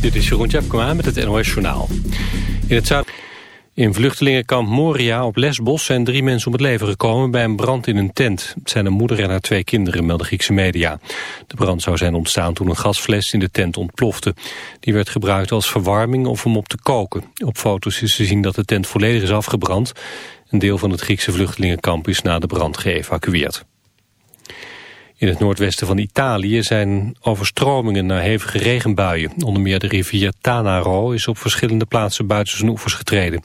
Dit is Jeroen Tjepkema met het NOS Journaal. In het zuid... In vluchtelingenkamp Moria op Lesbos zijn drie mensen om het leven gekomen bij een brand in een tent. Het zijn een moeder en haar twee kinderen, melden Griekse media. De brand zou zijn ontstaan toen een gasfles in de tent ontplofte. Die werd gebruikt als verwarming of om op te koken. Op foto's is te zien dat de tent volledig is afgebrand. Een deel van het Griekse vluchtelingenkamp is na de brand geëvacueerd. In het noordwesten van Italië zijn overstromingen naar hevige regenbuien. Onder meer de rivier Tanaro is op verschillende plaatsen buiten zijn oevers getreden.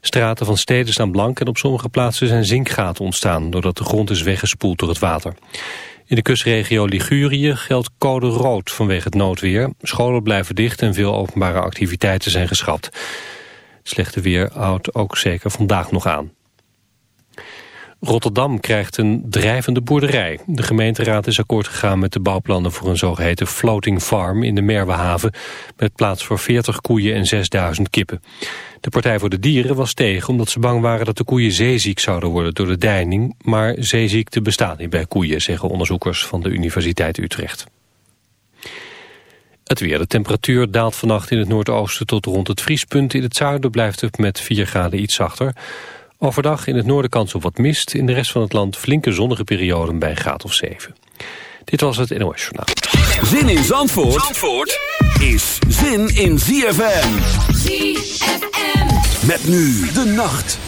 Straten van steden staan blank en op sommige plaatsen zijn zinkgaten ontstaan... doordat de grond is weggespoeld door het water. In de kustregio Ligurië geldt code rood vanwege het noodweer. Scholen blijven dicht en veel openbare activiteiten zijn geschrapt. slechte weer houdt ook zeker vandaag nog aan. Rotterdam krijgt een drijvende boerderij. De gemeenteraad is akkoord gegaan met de bouwplannen voor een zogeheten floating farm in de Merwehaven met plaats voor 40 koeien en 6000 kippen. De Partij voor de Dieren was tegen omdat ze bang waren dat de koeien zeeziek zouden worden door de deining, maar zeeziekte bestaat niet bij koeien, zeggen onderzoekers van de Universiteit Utrecht. Het weer. De temperatuur daalt vannacht in het noordoosten tot rond het vriespunt. In het zuiden blijft het met 4 graden iets zachter. Overdag in het noorden kans op wat mist. In de rest van het land flinke zonnige perioden bij graad of 7. Dit was het NOS Journaal. Zin in Zandvoort, Zandvoort is zin in ZFM. ZFM. Met nu de nacht.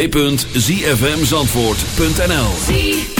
www.zfmzandvoort.nl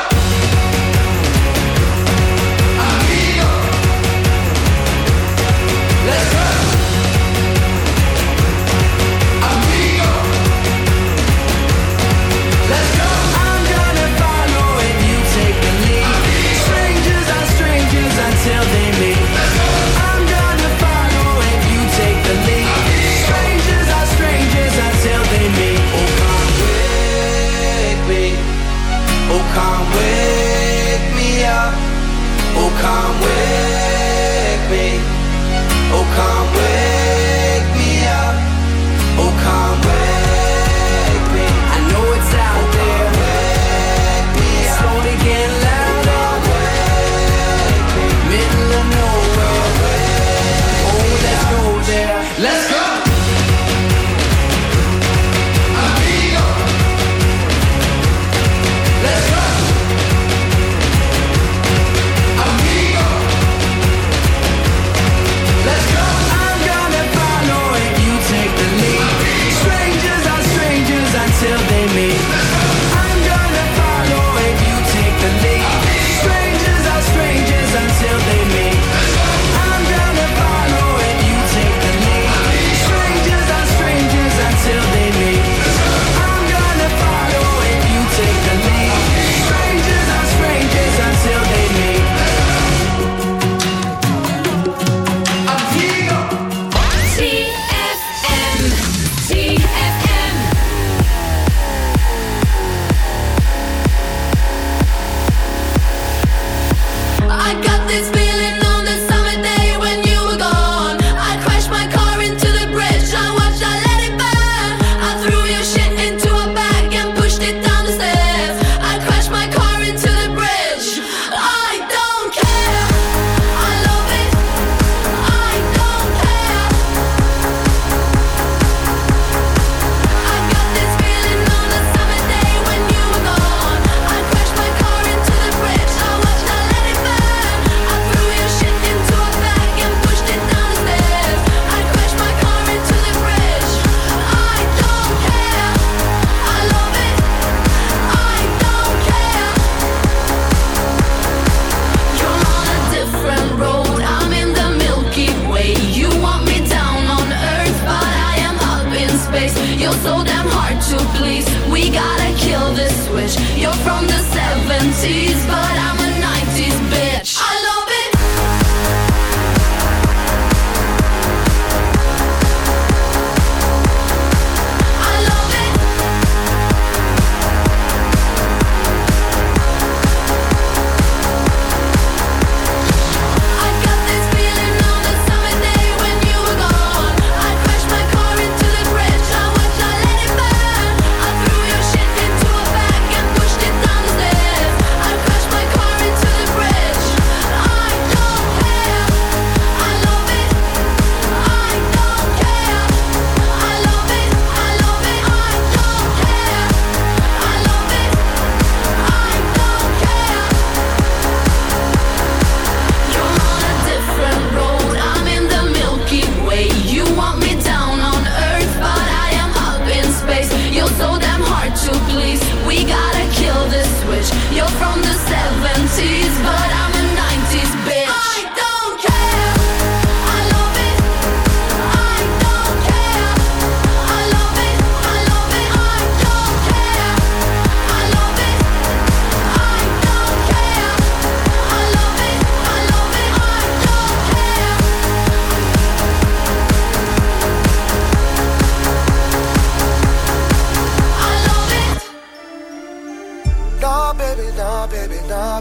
Baby, no,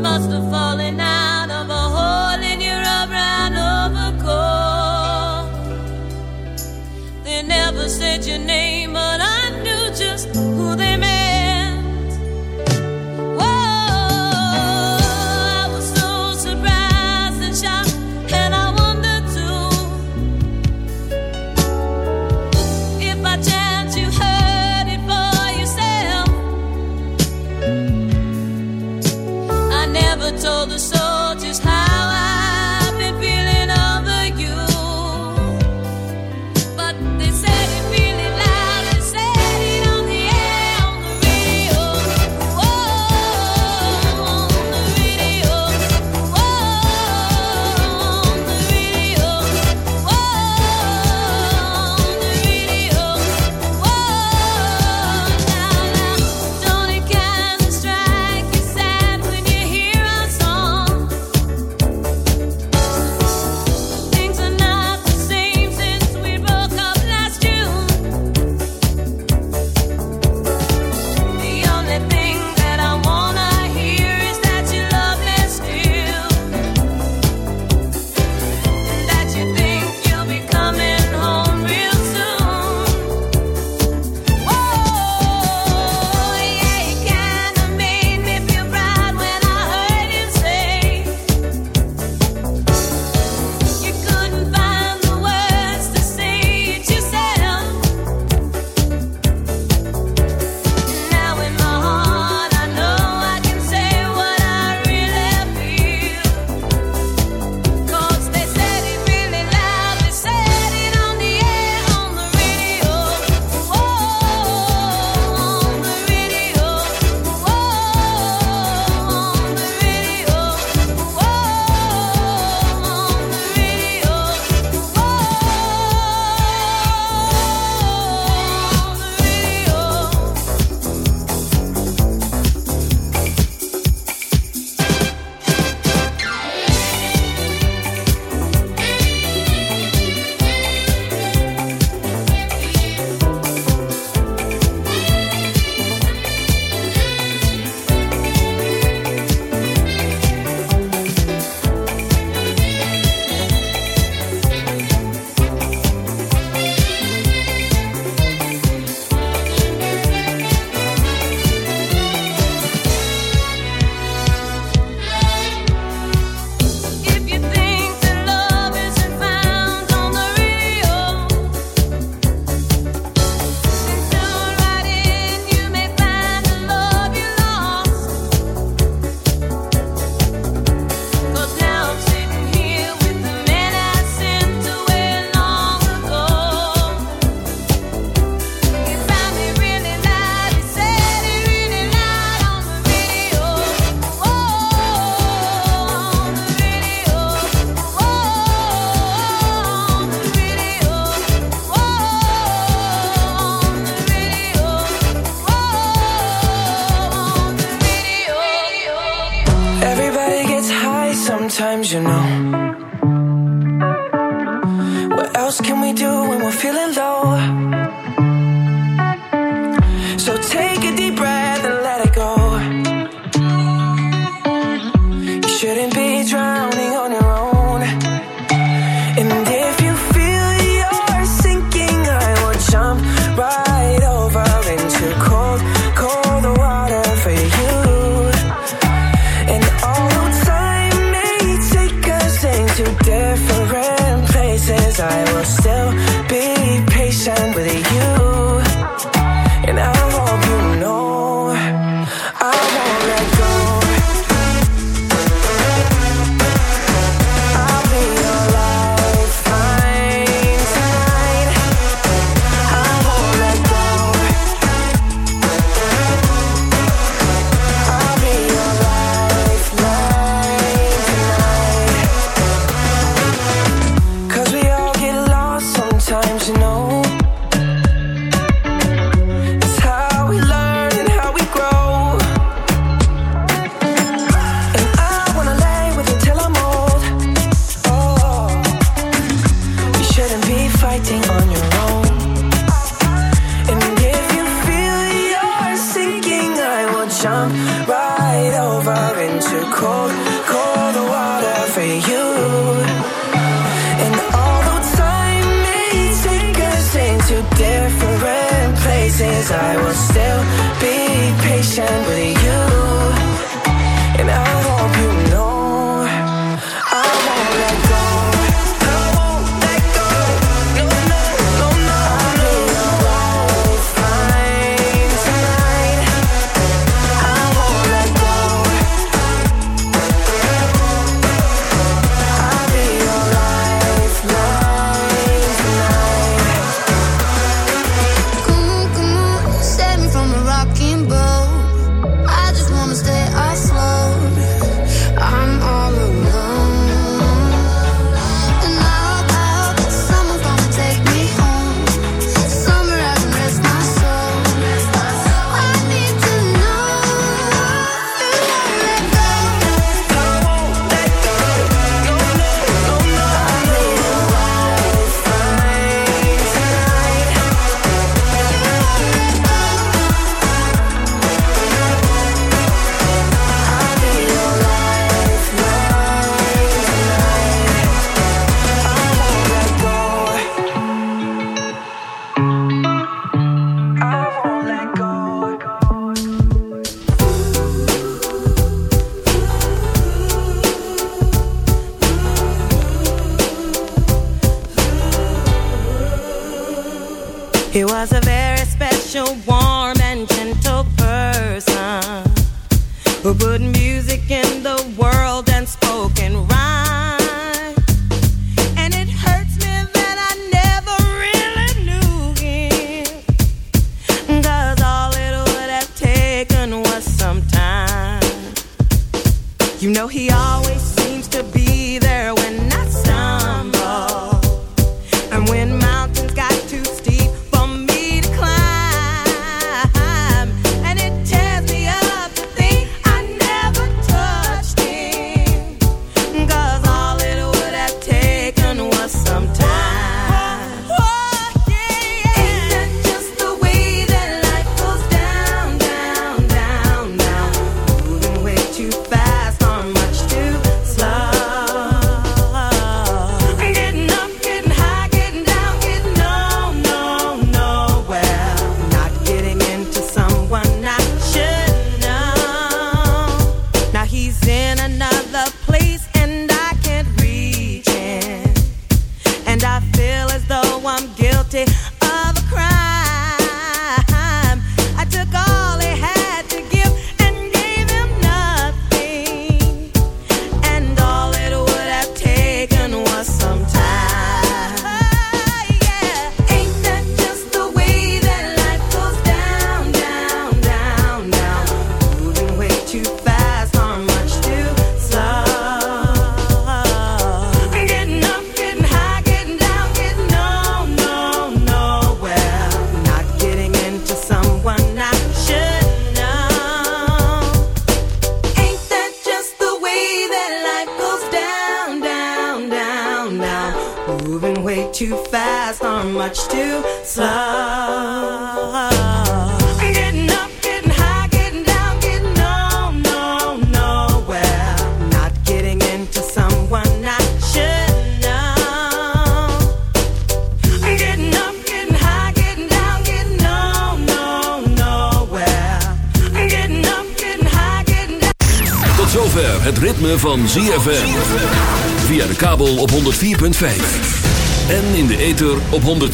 must have fallen out of a hole in your rubber and overcoat. They never said your name, but I.